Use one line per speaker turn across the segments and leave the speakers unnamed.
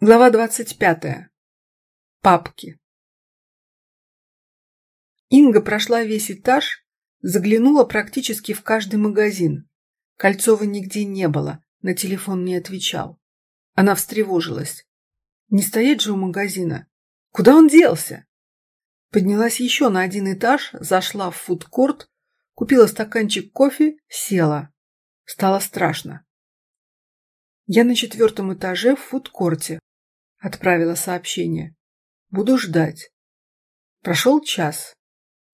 Глава двадцать пятая. Папки. Инга прошла весь этаж, заглянула практически в каждый магазин. Кольцова нигде не было, на телефон не отвечал. Она встревожилась. Не стоять же у магазина. Куда он делся? Поднялась еще на один этаж, зашла в фудкорт, купила стаканчик кофе, села. Стало страшно. Я на четвертом этаже в фудкорте. Отправила сообщение. Буду ждать. Прошел час.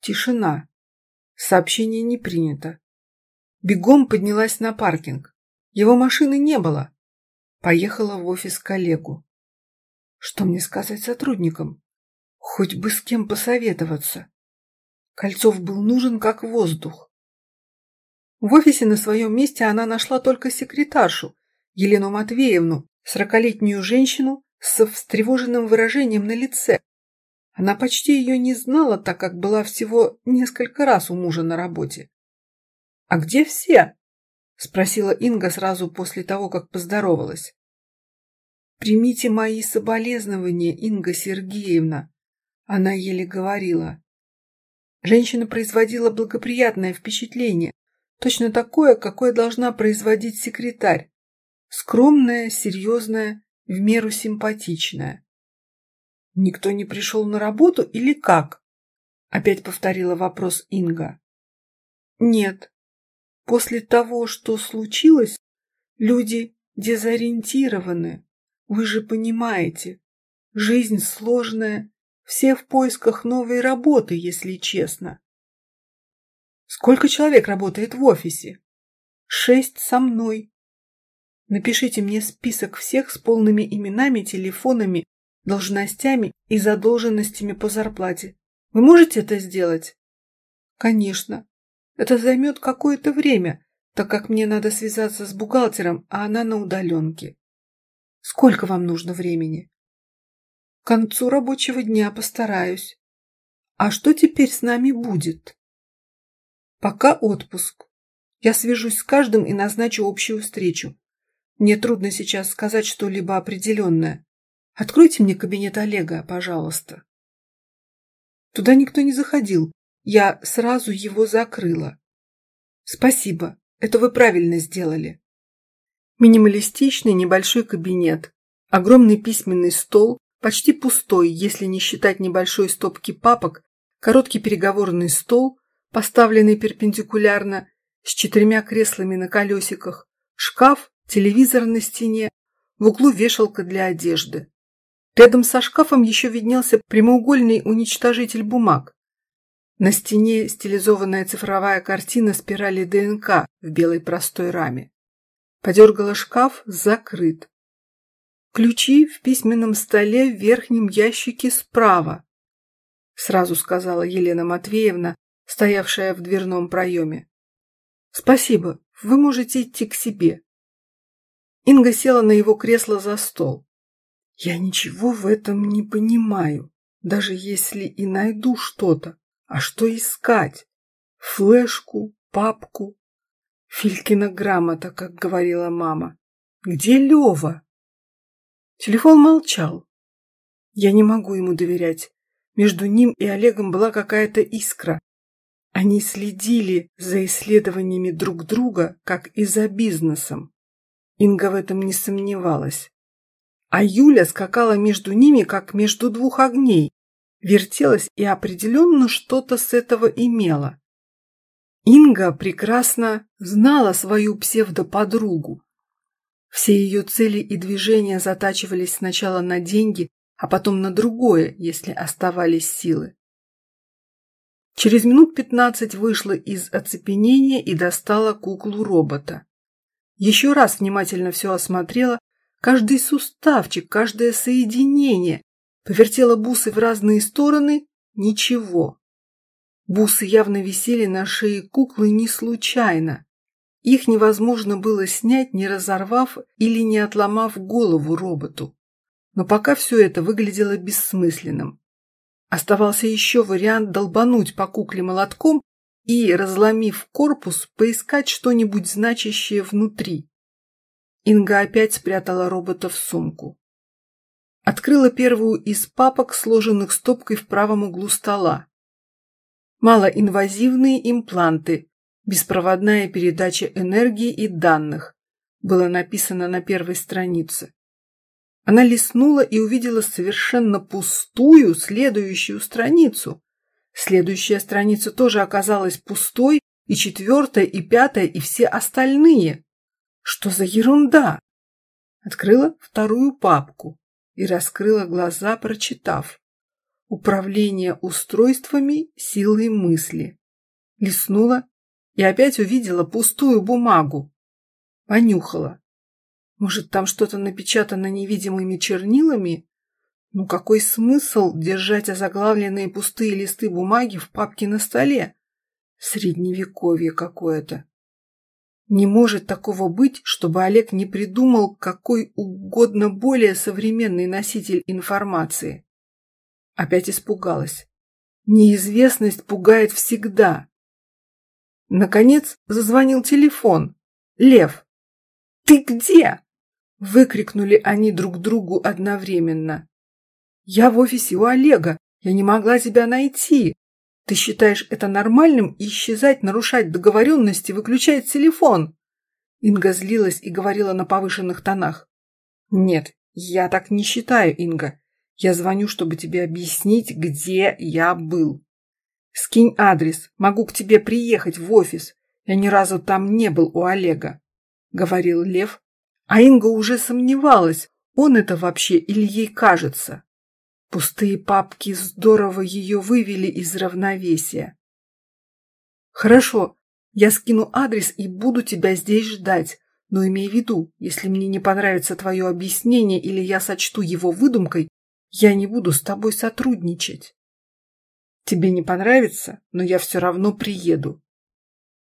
Тишина. Сообщение не принято. Бегом поднялась на паркинг. Его машины не было. Поехала в офис коллегу. Что мне сказать сотрудникам? Хоть бы с кем посоветоваться. Кольцов был нужен как воздух. В офисе на своем месте она нашла только секретаршу, Елену Матвеевну, сорокалетнюю женщину с встревоженным выражением на лице. Она почти ее не знала, так как была всего несколько раз у мужа на работе. «А где все?» – спросила Инга сразу после того, как поздоровалась. «Примите мои соболезнования, Инга Сергеевна», – она еле говорила. Женщина производила благоприятное впечатление, точно такое, какое должна производить секретарь. Скромная, серьезная, в меру симпатичная. «Никто не пришел на работу или как?» Опять повторила вопрос Инга. «Нет. После того, что случилось, люди дезориентированы. Вы же понимаете, жизнь сложная, все в поисках новой работы, если честно. Сколько человек работает в офисе? Шесть со мной. Напишите мне список всех с полными именами, телефонами, должностями и задолженностями по зарплате. Вы можете это сделать? Конечно. Это займет какое-то время, так как мне надо связаться с бухгалтером, а она на удаленке. Сколько вам нужно времени? К концу рабочего дня постараюсь. А что теперь с нами будет? Пока отпуск. Я свяжусь с каждым и назначу общую встречу. Мне трудно сейчас сказать что-либо определенное. Откройте мне кабинет Олега, пожалуйста. Туда никто не заходил. Я сразу его закрыла. Спасибо. Это вы правильно сделали. Минималистичный небольшой кабинет. Огромный письменный стол, почти пустой, если не считать небольшой стопки папок, короткий переговорный стол, поставленный перпендикулярно, с четырьмя креслами на колесиках, шкаф телевизор на стене, в углу вешалка для одежды. Рядом со шкафом еще виднелся прямоугольный уничтожитель бумаг. На стене стилизованная цифровая картина спирали ДНК в белой простой раме. Подергала шкаф, закрыт. Ключи в письменном столе в верхнем ящике справа, сразу сказала Елена Матвеевна, стоявшая в дверном проеме. Спасибо, вы можете идти к себе. Инга села на его кресло за стол. «Я ничего в этом не понимаю, даже если и найду что-то. А что искать? Флешку, папку? Филькина грамота, как говорила мама. Где Лева?» Телефон молчал. Я не могу ему доверять. Между ним и Олегом была какая-то искра. Они следили за исследованиями друг друга, как и за бизнесом. Инга в этом не сомневалась. А Юля скакала между ними, как между двух огней, вертелась и определенно что-то с этого имела. Инга прекрасно знала свою псевдоподругу. Все ее цели и движения затачивались сначала на деньги, а потом на другое, если оставались силы. Через минут пятнадцать вышла из оцепенения и достала куклу робота. Еще раз внимательно все осмотрела, каждый суставчик, каждое соединение, повертела бусы в разные стороны – ничего. Бусы явно висели на шее куклы не случайно. Их невозможно было снять, не разорвав или не отломав голову роботу. Но пока все это выглядело бессмысленным. Оставался еще вариант долбануть по кукле молотком и, разломив корпус, поискать что-нибудь значащее внутри. Инга опять спрятала робота в сумку. Открыла первую из папок, сложенных стопкой в правом углу стола. Малоинвазивные импланты, беспроводная передача энергии и данных, было написано на первой странице. Она листнула и увидела совершенно пустую следующую страницу. Следующая страница тоже оказалась пустой, и четвертая, и пятая, и все остальные. Что за ерунда? Открыла вторую папку и раскрыла глаза, прочитав. Управление устройствами силой мысли. Листнула и опять увидела пустую бумагу. Понюхала. Может, там что-то напечатано невидимыми чернилами? Ну какой смысл держать озаглавленные пустые листы бумаги в папке на столе? Средневековье какое-то. Не может такого быть, чтобы Олег не придумал какой угодно более современный носитель информации. Опять испугалась. Неизвестность пугает всегда. Наконец зазвонил телефон. Лев. «Ты где?» Выкрикнули они друг другу одновременно. «Я в офисе у Олега. Я не могла тебя найти. Ты считаешь это нормальным исчезать, нарушать договоренности, выключать телефон?» Инга злилась и говорила на повышенных тонах. «Нет, я так не считаю, Инга. Я звоню, чтобы тебе объяснить, где я был. Скинь адрес, могу к тебе приехать в офис. Я ни разу там не был у Олега», — говорил Лев. А Инга уже сомневалась, он это вообще или ей кажется. Пустые папки здорово ее вывели из равновесия. «Хорошо, я скину адрес и буду тебя здесь ждать, но имей в виду, если мне не понравится твое объяснение или я сочту его выдумкой, я не буду с тобой сотрудничать». «Тебе не понравится, но я все равно приеду».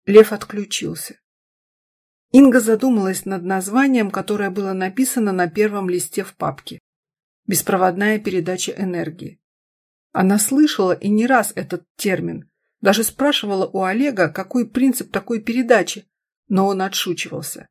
Лев отключился. Инга задумалась над названием, которое было написано на первом листе в папке. Беспроводная передача энергии. Она слышала и не раз этот термин, даже спрашивала у Олега, какой принцип такой передачи, но он отшучивался.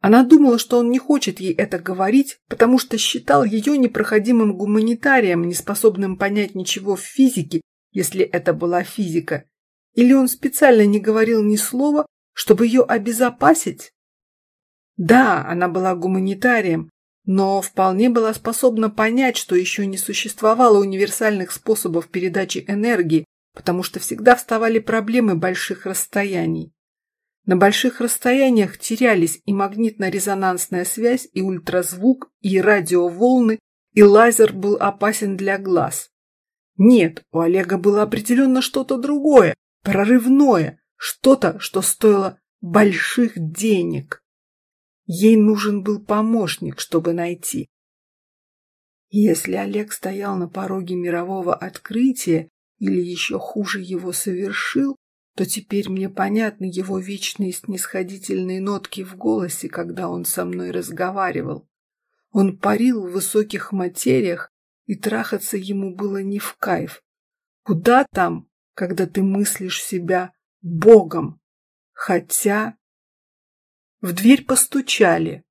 Она думала, что он не хочет ей это говорить, потому что считал ее непроходимым гуманитарием, неспособным понять ничего в физике, если это была физика. Или он специально не говорил ни слова, чтобы ее обезопасить? Да, она была гуманитарием, но вполне была способна понять, что еще не существовало универсальных способов передачи энергии, потому что всегда вставали проблемы больших расстояний. На больших расстояниях терялись и магнитно-резонансная связь, и ультразвук, и радиоволны, и лазер был опасен для глаз. Нет, у Олега было определенно что-то другое, прорывное, что-то, что стоило больших денег. Ей нужен был помощник, чтобы найти. Если Олег стоял на пороге мирового открытия или еще хуже его совершил, то теперь мне понятны его вечные снисходительные нотки в голосе, когда он со мной разговаривал. Он парил в высоких материях, и трахаться ему было не в кайф. Куда там, когда ты мыслишь себя Богом. Хотя... В дверь постучали.